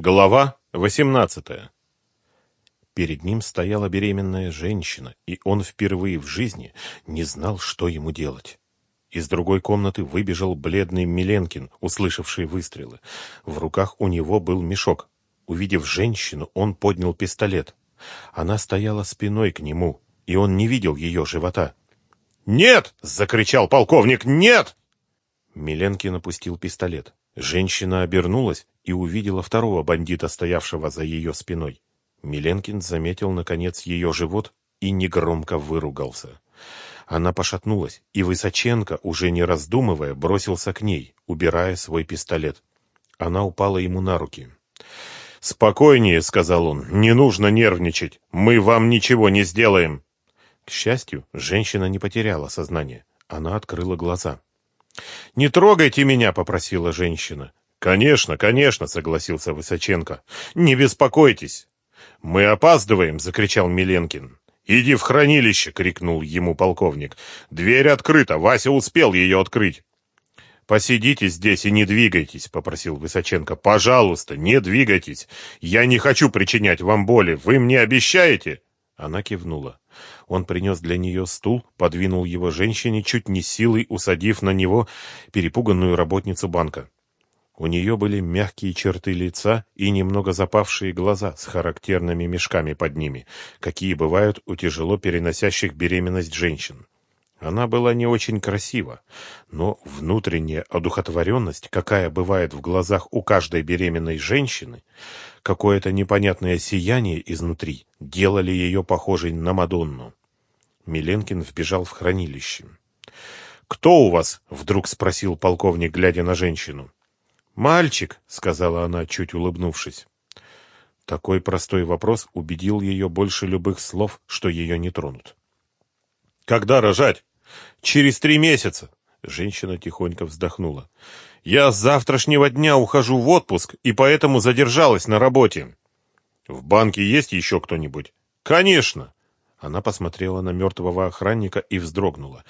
Глава 18 Перед ним стояла беременная женщина, и он впервые в жизни не знал, что ему делать. Из другой комнаты выбежал бледный Миленкин, услышавший выстрелы. В руках у него был мешок. Увидев женщину, он поднял пистолет. Она стояла спиной к нему, и он не видел ее живота. «Нет!» — закричал полковник. «Нет!» Миленкин опустил пистолет. Женщина обернулась и увидела второго бандита, стоявшего за ее спиной. Миленкин заметил, наконец, ее живот и негромко выругался. Она пошатнулась, и Высоченко, уже не раздумывая, бросился к ней, убирая свой пистолет. Она упала ему на руки. «Спокойнее», — сказал он, — «не нужно нервничать. Мы вам ничего не сделаем». К счастью, женщина не потеряла сознание. Она открыла глаза. «Не трогайте меня!» — попросила женщина. «Конечно, конечно!» — согласился Высоченко. «Не беспокойтесь!» «Мы опаздываем!» — закричал Миленкин. «Иди в хранилище!» — крикнул ему полковник. «Дверь открыта! Вася успел ее открыть!» «Посидите здесь и не двигайтесь», — попросил Высоченко. «Пожалуйста, не двигайтесь. Я не хочу причинять вам боли. Вы мне обещаете?» Она кивнула. Он принес для нее стул, подвинул его женщине, чуть не силой усадив на него перепуганную работницу банка. У нее были мягкие черты лица и немного запавшие глаза с характерными мешками под ними, какие бывают у тяжело переносящих беременность женщин. Она была не очень красива, но внутренняя одухотворенность, какая бывает в глазах у каждой беременной женщины, какое-то непонятное сияние изнутри, делали ее похожей на Мадонну. Миленкин вбежал в хранилище. «Кто у вас?» — вдруг спросил полковник, глядя на женщину. «Мальчик», — сказала она, чуть улыбнувшись. Такой простой вопрос убедил ее больше любых слов, что ее не тронут. «Когда рожать?» «Через три месяца». Женщина тихонько вздохнула. «Я с завтрашнего дня ухожу в отпуск, и поэтому задержалась на работе». «В банке есть еще кто-нибудь?» «Конечно». Она посмотрела на мертвого охранника и вздрогнула.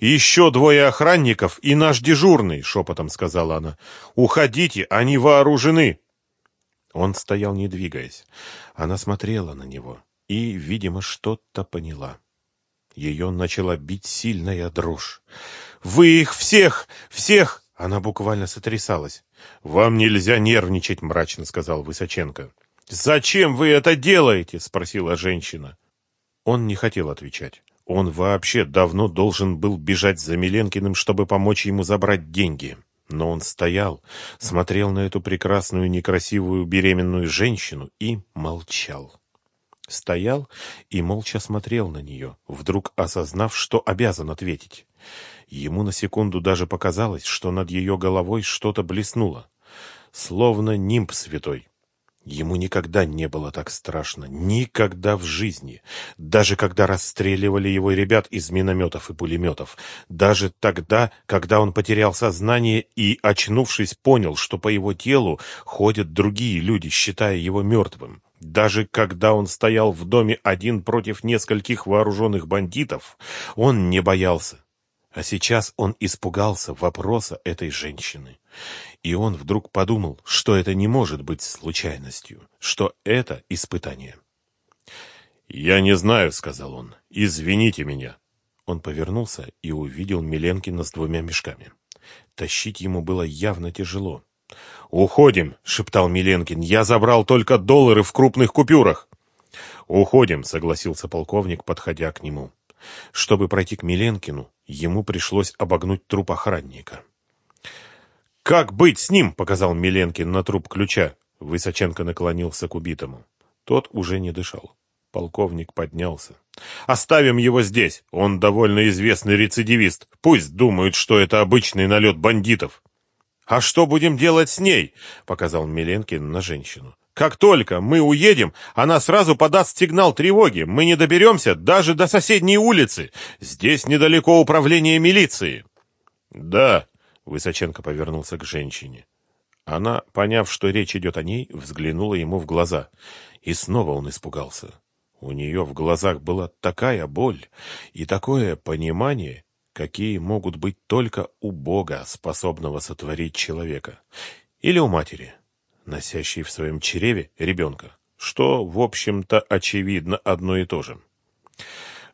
«Еще двое охранников и наш дежурный», — шепотом сказала она. «Уходите, они вооружены». Он стоял, не двигаясь. Она смотрела на него и, видимо, что-то поняла. Ее начала бить сильная дрожь. «Вы их всех! Всех!» Она буквально сотрясалась. «Вам нельзя нервничать», — мрачно сказал Высоченко. «Зачем вы это делаете?» — спросила женщина. Он не хотел отвечать. Он вообще давно должен был бежать за Миленкиным, чтобы помочь ему забрать деньги. Но он стоял, смотрел на эту прекрасную, некрасивую беременную женщину и молчал. Стоял и молча смотрел на нее, вдруг осознав, что обязан ответить. Ему на секунду даже показалось, что над ее головой что-то блеснуло, словно нимб святой. Ему никогда не было так страшно, никогда в жизни. Даже когда расстреливали его ребят из минометов и пулеметов. Даже тогда, когда он потерял сознание и, очнувшись, понял, что по его телу ходят другие люди, считая его мертвым. Даже когда он стоял в доме один против нескольких вооруженных бандитов, он не боялся. А сейчас он испугался вопроса этой женщины. И он вдруг подумал, что это не может быть случайностью, что это испытание. «Я не знаю», — сказал он. «Извините меня». Он повернулся и увидел Миленкина с двумя мешками. Тащить ему было явно тяжело. «Уходим», — шептал Миленкин. «Я забрал только доллары в крупных купюрах». «Уходим», — согласился полковник, подходя к нему. Чтобы пройти к Миленкину, ему пришлось обогнуть труп охранника. «Как быть с ним?» — показал Миленкин на труп ключа. Высоченко наклонился к убитому. Тот уже не дышал. Полковник поднялся. «Оставим его здесь. Он довольно известный рецидивист. Пусть думают, что это обычный налет бандитов». «А что будем делать с ней?» — показал Миленкин на женщину. Как только мы уедем, она сразу подаст сигнал тревоги. Мы не доберемся даже до соседней улицы. Здесь недалеко управление милиции. Да, Высоченко повернулся к женщине. Она, поняв, что речь идет о ней, взглянула ему в глаза. И снова он испугался. У нее в глазах была такая боль и такое понимание, какие могут быть только у Бога, способного сотворить человека. Или у матери. Носящий в своем чреве ребенка, что, в общем-то, очевидно одно и то же.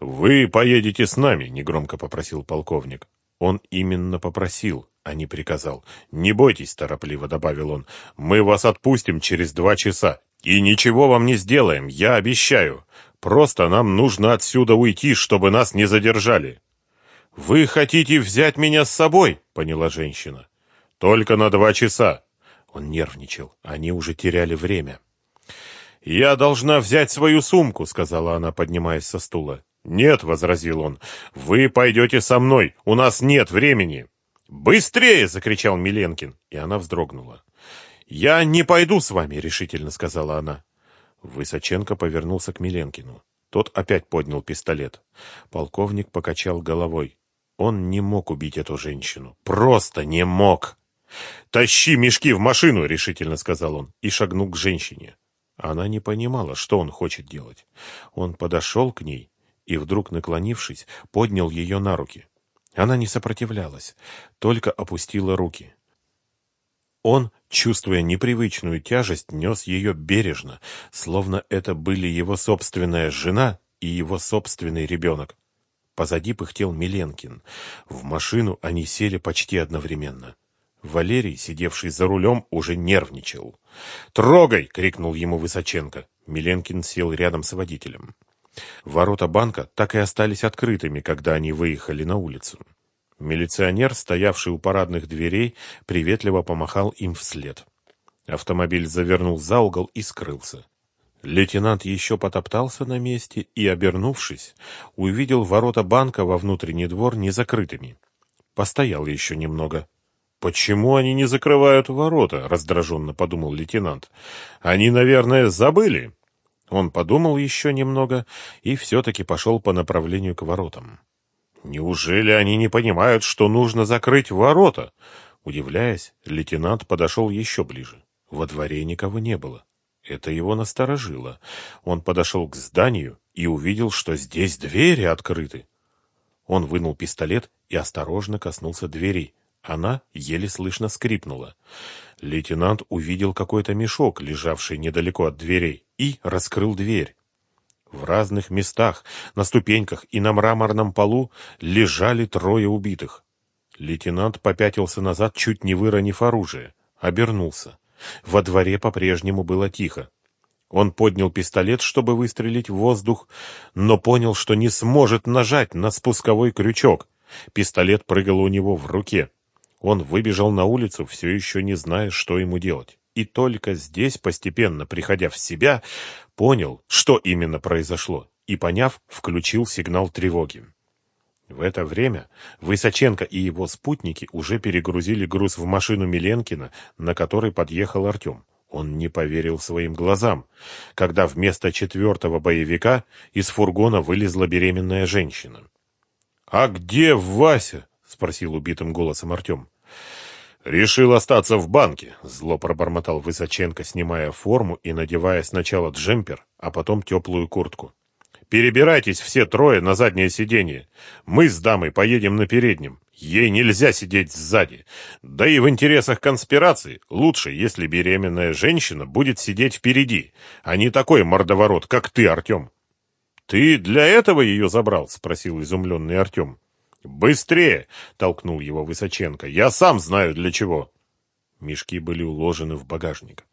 «Вы поедете с нами», — негромко попросил полковник. Он именно попросил, а не приказал. «Не бойтесь», — торопливо добавил он, — «мы вас отпустим через два часа, и ничего вам не сделаем, я обещаю. Просто нам нужно отсюда уйти, чтобы нас не задержали». «Вы хотите взять меня с собой?» — поняла женщина. «Только на два часа». Он нервничал, они уже теряли время. «Я должна взять свою сумку», — сказала она, поднимаясь со стула. «Нет», — возразил он, — «вы пойдете со мной, у нас нет времени». «Быстрее!» — закричал Миленкин, и она вздрогнула. «Я не пойду с вами», — решительно сказала она. Высоченко повернулся к Миленкину. Тот опять поднял пистолет. Полковник покачал головой. Он не мог убить эту женщину. Просто не мог. «Тащи мешки в машину!» — решительно сказал он и шагнул к женщине. Она не понимала, что он хочет делать. Он подошел к ней и, вдруг наклонившись, поднял ее на руки. Она не сопротивлялась, только опустила руки. Он, чувствуя непривычную тяжесть, нес ее бережно, словно это были его собственная жена и его собственный ребенок. Позади пыхтел Миленкин. В машину они сели почти одновременно. Валерий, сидевший за рулем, уже нервничал. «Трогай!» — крикнул ему Высоченко. Миленкин сел рядом с водителем. Ворота банка так и остались открытыми, когда они выехали на улицу. Милиционер, стоявший у парадных дверей, приветливо помахал им вслед. Автомобиль завернул за угол и скрылся. Лейтенант еще потоптался на месте и, обернувшись, увидел ворота банка во внутренний двор незакрытыми. Постоял еще немного. «Почему они не закрывают ворота?» — раздраженно подумал лейтенант. «Они, наверное, забыли». Он подумал еще немного и все-таки пошел по направлению к воротам. «Неужели они не понимают, что нужно закрыть ворота?» Удивляясь, лейтенант подошел еще ближе. Во дворе никого не было. Это его насторожило. Он подошел к зданию и увидел, что здесь двери открыты. Он вынул пистолет и осторожно коснулся двери. Она еле слышно скрипнула. Лейтенант увидел какой-то мешок, лежавший недалеко от дверей, и раскрыл дверь. В разных местах, на ступеньках и на мраморном полу лежали трое убитых. Лейтенант попятился назад, чуть не выронив оружие. Обернулся. Во дворе по-прежнему было тихо. Он поднял пистолет, чтобы выстрелить в воздух, но понял, что не сможет нажать на спусковой крючок. Пистолет прыгал у него в руке. Он выбежал на улицу, все еще не зная, что ему делать. И только здесь, постепенно приходя в себя, понял, что именно произошло, и, поняв, включил сигнал тревоги. В это время Высоченко и его спутники уже перегрузили груз в машину Миленкина, на которой подъехал Артем. Он не поверил своим глазам, когда вместо четвертого боевика из фургона вылезла беременная женщина. «А где Вася?» — спросил убитым голосом Артем. «Решил остаться в банке», — зло пробормотал Высоченко, снимая форму и надевая сначала джемпер, а потом теплую куртку. «Перебирайтесь все трое на заднее сиденье. Мы с дамой поедем на переднем. Ей нельзя сидеть сзади. Да и в интересах конспирации лучше, если беременная женщина будет сидеть впереди, а не такой мордоворот, как ты, Артем». «Ты для этого ее забрал?» — спросил изумленный Артем. «Быстрее!» — толкнул его Высоченко. «Я сам знаю для чего!» Мешки были уложены в багажник.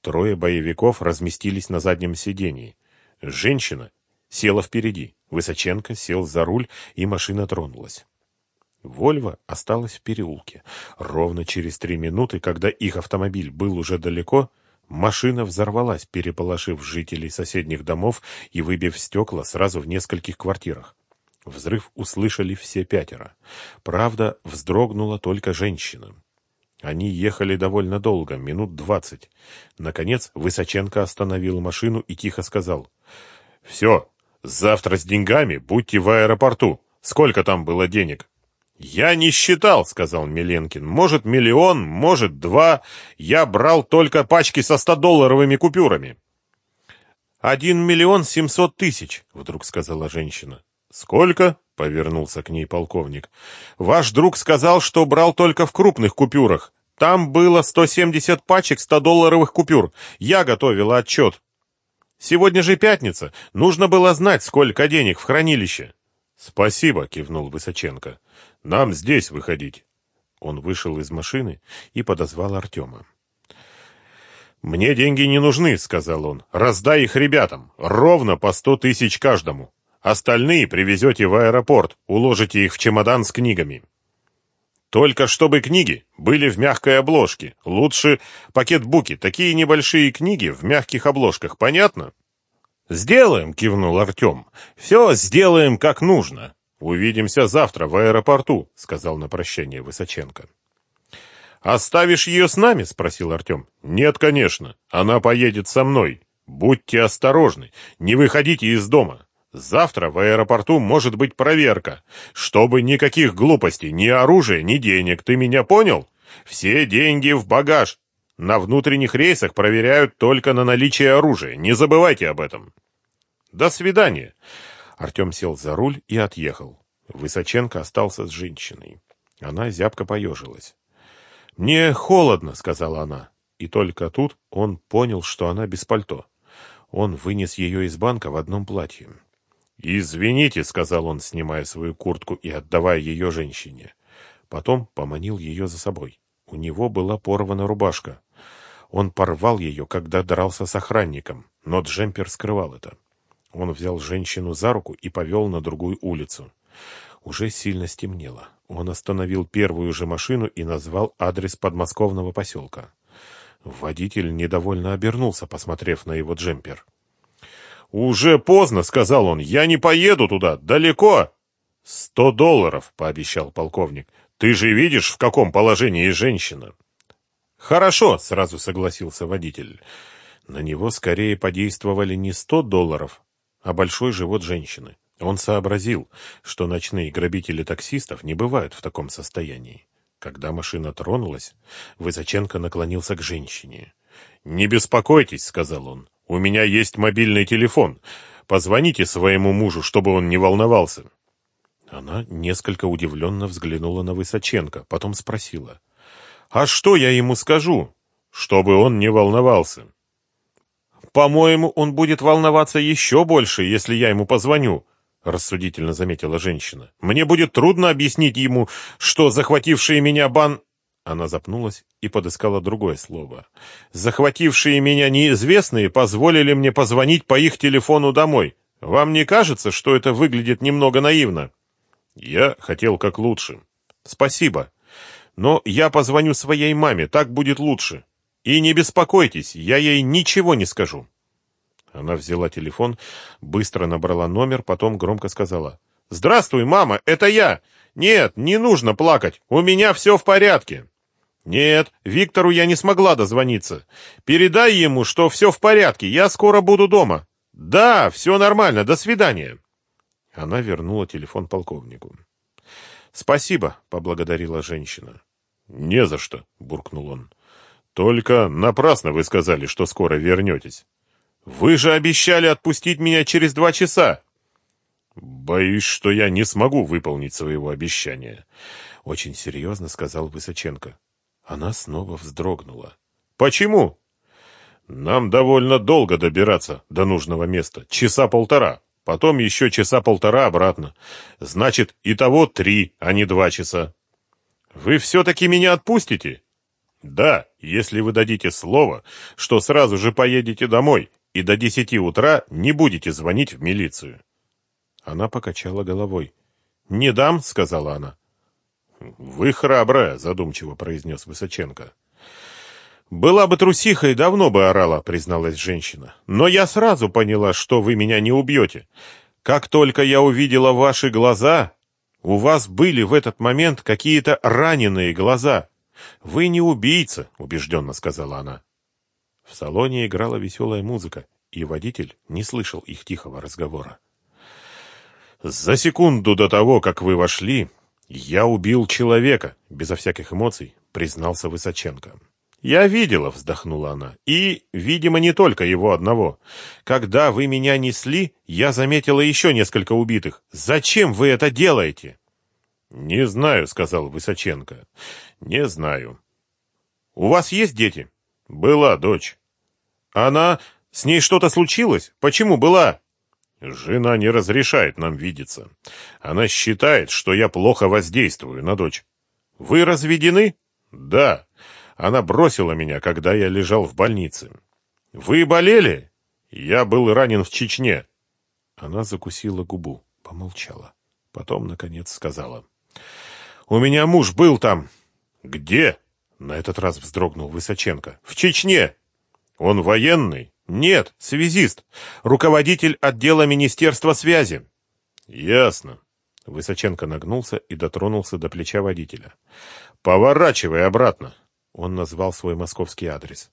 Трое боевиков разместились на заднем сидении. Женщина села впереди. Высоченко сел за руль, и машина тронулась. Вольво осталась в переулке. Ровно через три минуты, когда их автомобиль был уже далеко, машина взорвалась, переполошив жителей соседних домов и выбив стекла сразу в нескольких квартирах. Взрыв услышали все пятеро. Правда, вздрогнула только женщина. Они ехали довольно долго, минут двадцать. Наконец Высоченко остановил машину и тихо сказал. «Все, завтра с деньгами будьте в аэропорту. Сколько там было денег?» «Я не считал», — сказал Миленкин. «Может, миллион, может, два. Я брал только пачки со стодолларовыми купюрами». «Один миллион семьсот тысяч», — вдруг сказала женщина. «Сколько?» — повернулся к ней полковник. «Ваш друг сказал, что брал только в крупных купюрах. Там было 170 пачек 100-долларовых купюр. Я готовила отчет. Сегодня же пятница. Нужно было знать, сколько денег в хранилище. Спасибо, кивнул Высоченко. Нам здесь выходить. Он вышел из машины и подозвал Артема. «Мне деньги не нужны», — сказал он. «Раздай их ребятам. Ровно по сто тысяч каждому. Остальные привезете в аэропорт, уложите их в чемодан с книгами». Только чтобы книги были в мягкой обложке. Лучше пакетбуки, такие небольшие книги в мягких обложках, понятно? «Сделаем», — кивнул Артем. «Все сделаем как нужно. Увидимся завтра в аэропорту», — сказал на прощание Высоченко. «Оставишь ее с нами?» — спросил Артем. «Нет, конечно. Она поедет со мной. Будьте осторожны. Не выходите из дома. Завтра в аэропорту может быть проверка. Чтобы никаких глупостей, ни оружия, ни денег. Ты меня понял? Все деньги в багаж. На внутренних рейсах проверяют только на наличие оружия. Не забывайте об этом. До свидания. Артем сел за руль и отъехал. Высоченко остался с женщиной. Она зябко поежилась. «Мне холодно», — сказала она. И только тут он понял, что она без пальто. Он вынес ее из банка в одном платье. «Извините», — сказал он, снимая свою куртку и отдавая ее женщине. Потом поманил ее за собой. У него была порвана рубашка. Он порвал ее, когда дрался с охранником, но джемпер скрывал это. Он взял женщину за руку и повел на другую улицу. Уже сильно стемнело. Он остановил первую же машину и назвал адрес подмосковного поселка. Водитель недовольно обернулся, посмотрев на его джемпер. «Уже поздно», — сказал он. «Я не поеду туда. Далеко». «Сто долларов», — пообещал полковник. «Ты же видишь, в каком положении женщина». «Хорошо», — сразу согласился водитель. На него скорее подействовали не сто долларов, а большой живот женщины. Он сообразил, что ночные грабители таксистов не бывают в таком состоянии. Когда машина тронулась, Высоченко наклонился к женщине. «Не беспокойтесь», — сказал он. У меня есть мобильный телефон. Позвоните своему мужу, чтобы он не волновался». Она несколько удивленно взглянула на Высоченко, потом спросила. «А что я ему скажу?» «Чтобы он не волновался». «По-моему, он будет волноваться еще больше, если я ему позвоню», — рассудительно заметила женщина. «Мне будет трудно объяснить ему, что захватившие меня бан...» Она запнулась и подыскала другое слово. «Захватившие меня неизвестные позволили мне позвонить по их телефону домой. Вам не кажется, что это выглядит немного наивно?» «Я хотел как лучше». «Спасибо. Но я позвоню своей маме, так будет лучше. И не беспокойтесь, я ей ничего не скажу». Она взяла телефон, быстро набрала номер, потом громко сказала. «Здравствуй, мама, это я! Нет, не нужно плакать, у меня все в порядке!» «Нет, Виктору я не смогла дозвониться. Передай ему, что все в порядке, я скоро буду дома». «Да, все нормально, до свидания». Она вернула телефон полковнику. «Спасибо», — поблагодарила женщина. «Не за что», — буркнул он. «Только напрасно вы сказали, что скоро вернетесь. Вы же обещали отпустить меня через два часа». «Боюсь, что я не смогу выполнить своего обещания», — очень серьезно сказал Высоченко. Она снова вздрогнула. «Почему?» «Нам довольно долго добираться до нужного места. Часа полтора. Потом еще часа полтора обратно. Значит, и того три, а не два часа». «Вы все-таки меня отпустите?» «Да, если вы дадите слово, что сразу же поедете домой и до десяти утра не будете звонить в милицию». Она покачала головой. «Не дам», — сказала она. «Вы храбрая», — задумчиво произнес Высоченко. «Была бы трусихой, давно бы орала», — призналась женщина. «Но я сразу поняла, что вы меня не убьете. Как только я увидела ваши глаза, у вас были в этот момент какие-то раненые глаза. Вы не убийца», — убежденно сказала она. В салоне играла веселая музыка, и водитель не слышал их тихого разговора. «За секунду до того, как вы вошли, «Я убил человека», — безо всяких эмоций признался Высоченко. «Я видела», — вздохнула она, — «и, видимо, не только его одного. Когда вы меня несли, я заметила еще несколько убитых. Зачем вы это делаете?» «Не знаю», — сказал Высоченко. «Не знаю». У вас есть дети? Была дочь. Она... С ней что-то случилось? Почему была? Жена не разрешает нам видеться. Она считает, что я плохо воздействую на дочь. Вы разведены? Да. Она бросила меня, когда я лежал в больнице. Вы болели? Я был ранен в Чечне. Она закусила губу, помолчала. Потом, наконец, сказала. У меня муж был там. Где? На этот раз вздрогнул Высоченко. В Чечне. Он военный? Нет, связист. Руководитель отдела Министерства связи. Ясно. Высоченко нагнулся и дотронулся до плеча водителя. Поворачивай обратно. Он назвал свой московский адрес.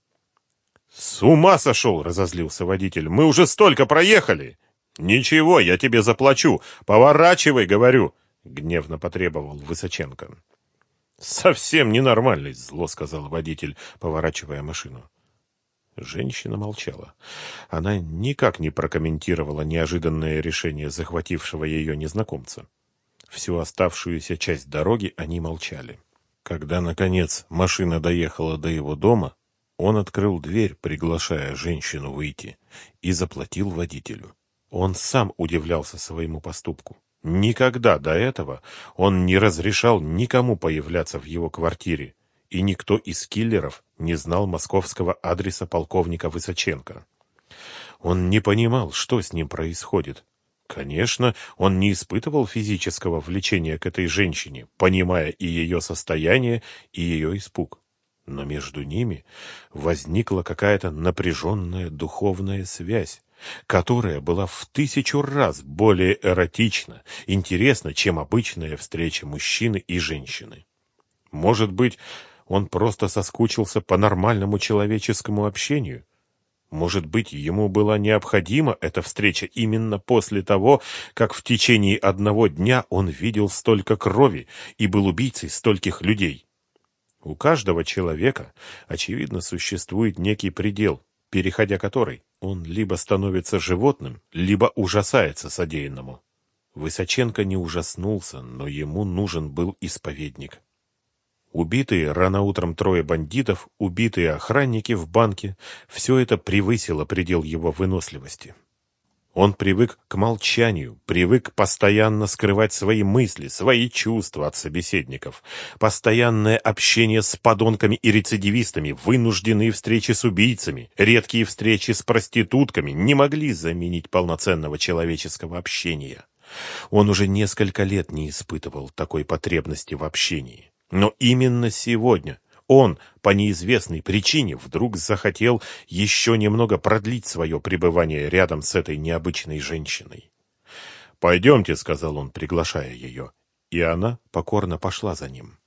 «С ума сошел!» — разозлился водитель. «Мы уже столько проехали!» «Ничего, я тебе заплачу! Поворачивай, говорю!» — гневно потребовал Высоченко. «Совсем ненормальный!» — зло сказал водитель, поворачивая машину. Женщина молчала. Она никак не прокомментировала неожиданное решение захватившего ее незнакомца. Всю оставшуюся часть дороги они молчали. Когда, наконец, машина доехала до его дома, он открыл дверь, приглашая женщину выйти, и заплатил водителю. Он сам удивлялся своему поступку. Никогда до этого он не разрешал никому появляться в его квартире, и никто из киллеров не знал московского адреса полковника Высоченко. Он не понимал, что с ним происходит. Конечно, он не испытывал физического влечения к этой женщине, понимая и ее состояние, и ее испуг. Но между ними возникла какая-то напряженная духовная связь, которая была в тысячу раз более эротична, интересна, чем обычная встреча мужчины и женщины. Может быть, он просто соскучился по нормальному человеческому общению? Может быть, ему была необходима эта встреча именно после того, как в течение одного дня он видел столько крови и был убийцей стольких людей? У каждого человека, очевидно, существует некий предел, переходя который он либо становится животным, либо ужасается содеянному. Высоченко не ужаснулся, но ему нужен был исповедник. Убитые рано утром трое бандитов, убитые охранники в банке – все это превысило предел его выносливости. Он привык к молчанию, привык постоянно скрывать свои мысли, свои чувства от собеседников. Постоянное общение с подонками и рецидивистами, вынужденные встречи с убийцами, редкие встречи с проститутками не могли заменить полноценного человеческого общения. Он уже несколько лет не испытывал такой потребности в общении. Но именно сегодня он по неизвестной причине вдруг захотел еще немного продлить свое пребывание рядом с этой необычной женщиной. «Пойдемте», — сказал он, приглашая ее, и она покорно пошла за ним.